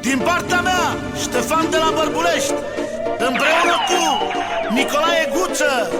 Din partea mea, Ștefan de la Bărbulești Împreună cu Nicolae Guță.